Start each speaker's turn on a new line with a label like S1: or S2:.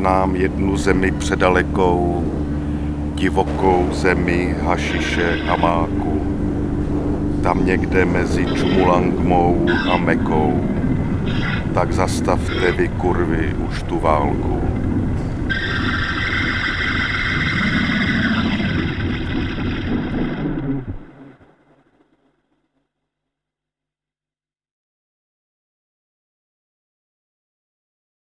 S1: znám jednu zemi předalekou, divokou zemi hašiše a máku. Tam někde mezi Čumulangmou a Mekou. Tak zastavte vy kurvy už tu válku.